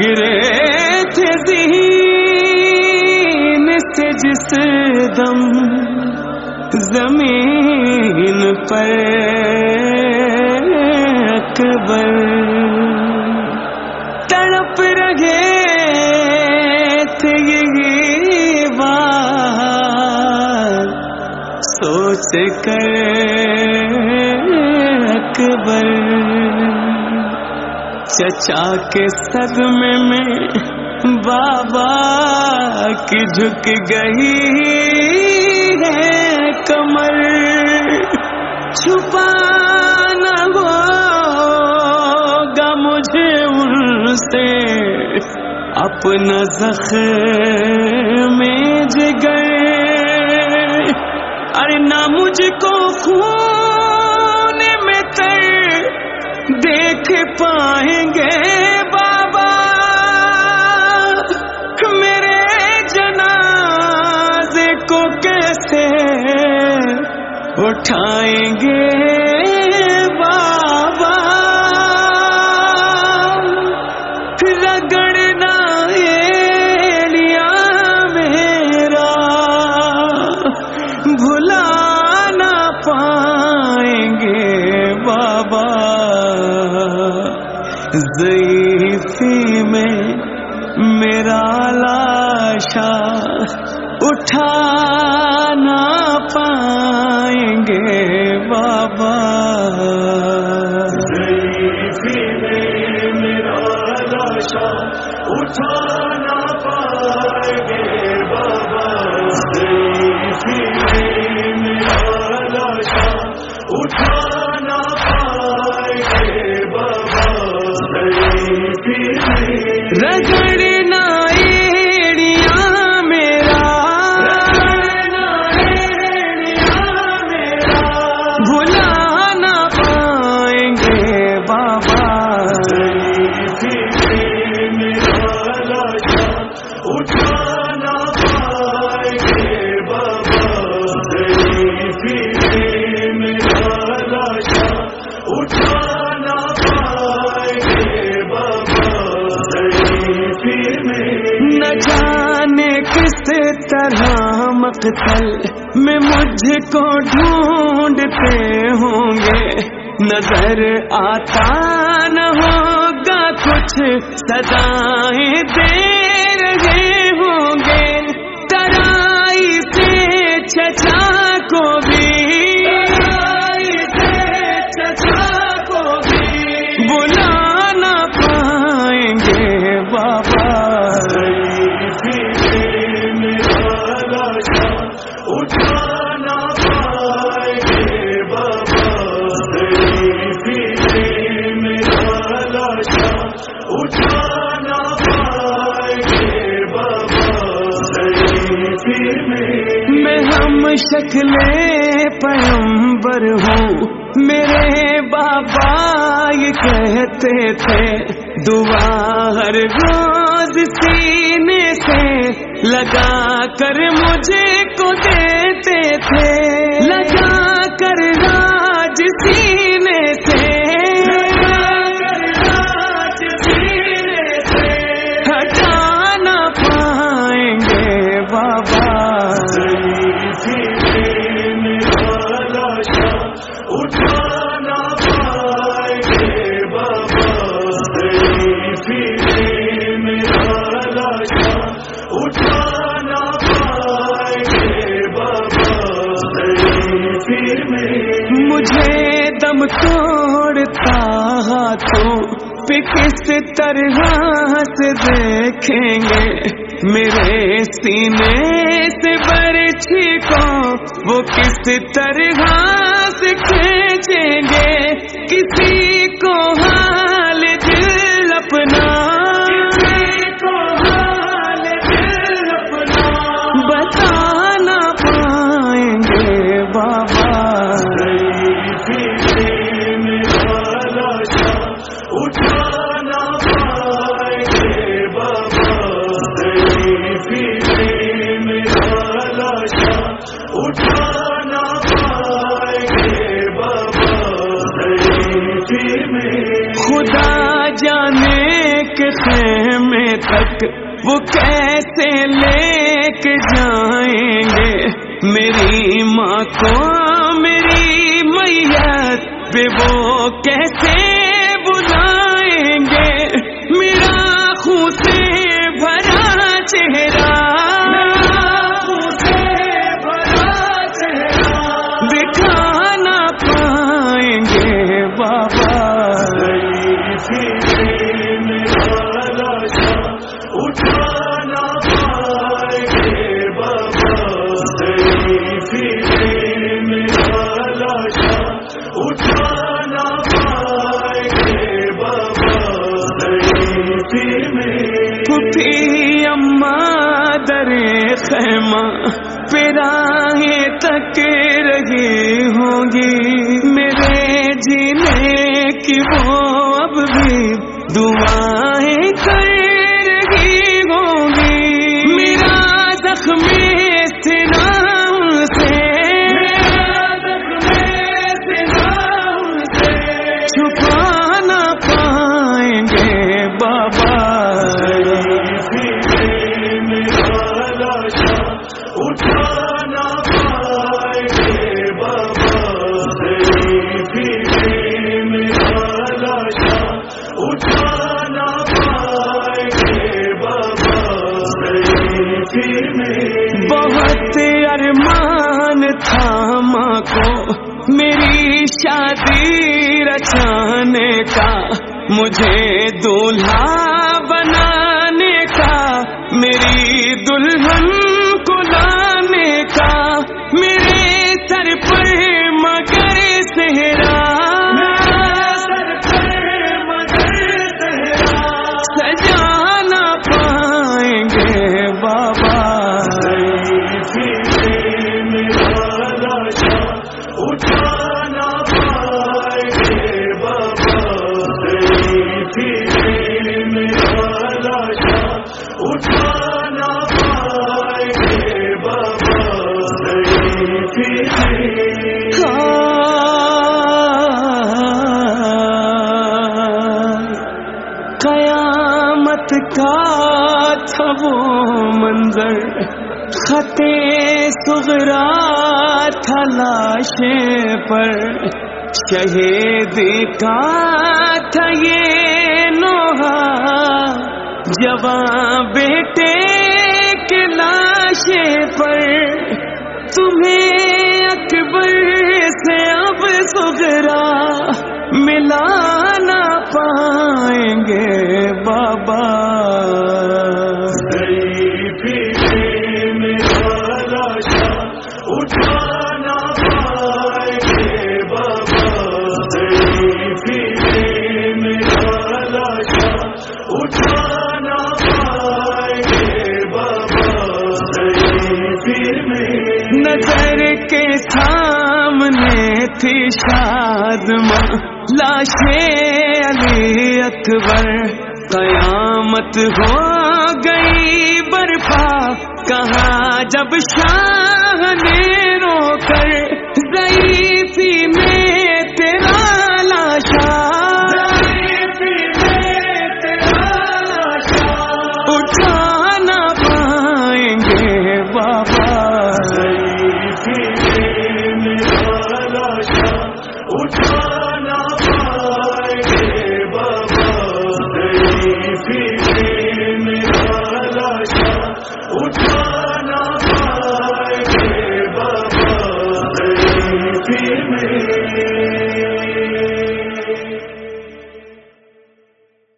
گرے تھے ذہین سے جس دم زمین پر اکبر تڑپ رہے سوچ کر اکبر چچا کے صدمے میں بابا کی جھک گئی ہے کمر۔ چھپا نہ ہوگا مجھے ان سے۔ اپنا زخم میں جگر ارے نہ مجھ کو خون میں تر۔ دیکھ پائیں گے بابا۔ میرے جنازے کو کیسے اٹھائیں گے؟ ضعیفی میں میرا لاشا اٹھا نہ پائیں گے بابا ضعیفی میں میرا لاشا اٹھا نہ پائیں گے بابا ضعیفی میں میرا لاشا اٹھا طرح مقتل میں مجھ کو ڈھونڈتے ہوں گے۔ نظر آتا نہ ہوگا کچھ سدائیں دے رہے بھی بلا نہ پائیں گے بابا۔ ضعیفی میں پائیں گے بابا ضعیفی میں بابا میں ہم شکل پیمبر ہوں۔ میرے بابا یہ کہتے تھے، دعا ہر روز سینے سے لگا کر مجھے کو دیتے تھے۔ مجھے دم توڑتا ہاتھوں پہ کس طرح سے دیکھیں گے؟ میرے سینے سے برچھی کو وہ کس طرح سے کھینچیں گے؟ کسی وہ کیسے لے کے جائیں گے؟ میری ماں کو میری میت پہ وہ کیسے بلائیں گے؟ میرا خون سے بھرا چہرہ میں اماں اما در خیمہ پراہیں تک رہی ہوگی۔ میرے جینے کی وہ اب بھی دعائیں بہت ارمان تھا ماں کو میری شادی رچانے کا مجھے دولہا قیامت کا تھا وہ منظر۔ خطے سغرا تھا لاشے پر شہید کا تھا یہ نوحہ جوان بیٹے کے لاشے پر، تمہیں نظر کے سامنے تھی شاد لاشے علی اکبر۔ قیامت ہو گئی برپا، کہاں جب شاہ نے رو کر گئی